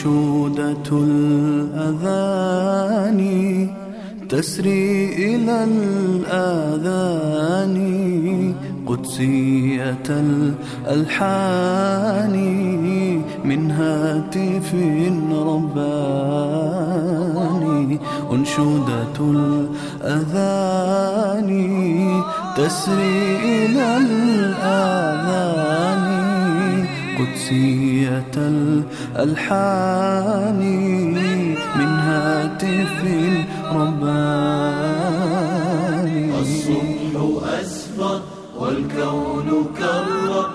أنشودة الأذان تسري إلى الآذان قدسية الألحان من هاتف رباني أنشودة الأذان تسري إلى الآذان قدسية الألحان من هاتف رباني. الصبح أسفر والكون كرر.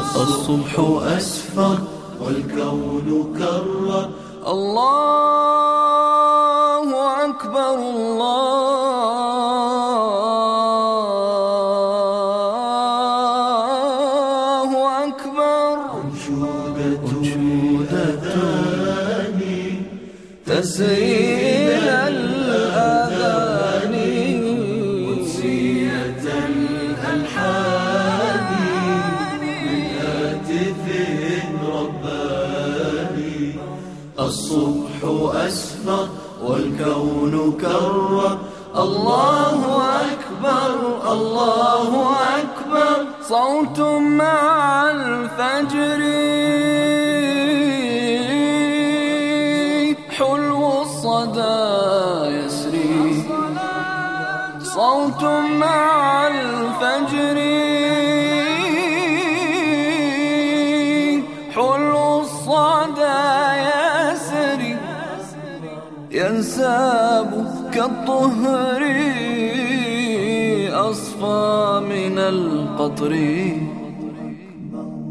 الصبح أسفر والكون كرر. الله أكبر الله أنشودة الأذان تسريل الأذان قدسية الألحان من هاتف رباني. الصبح أسفر والكون كرر الله أكبر الله أكبر. صوت مع الصدى يسري. صوت مع الفجر. حلو الصدى يسري. ينساب كالطهر أصفى من القطر.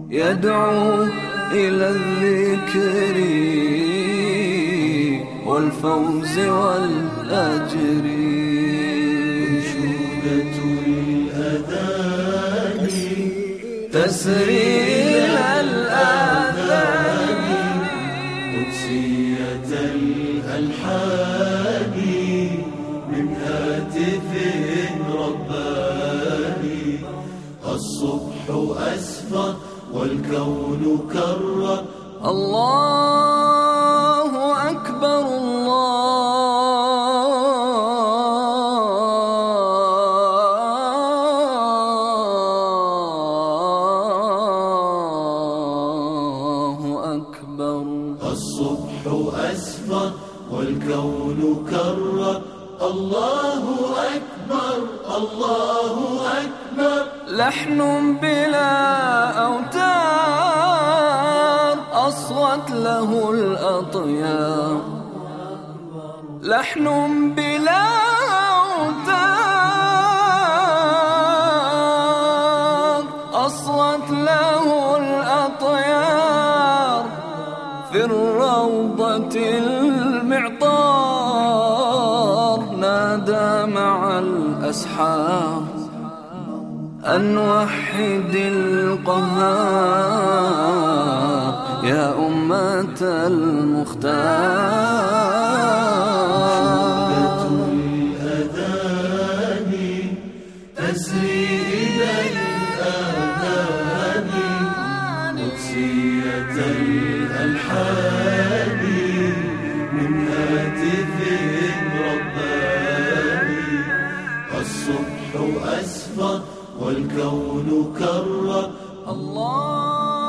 يدعو إلى الذكر. والفوز والأجر. أنشودة الأذان. تسري إلى الآذان. قدسية الألحان. من هاتف رباني. الصبح أسفر والكون كرر. الله الصبح أسفر والكون كرر. الله أكبر الله أكبر. لحن بلا أوتار أصغت له الأطيار. لحن بلا في الروضة المعطار نادى مع الأسحار. أن وحد القهار يا أمة المختار. الأذان تسري كونوا كرة الله.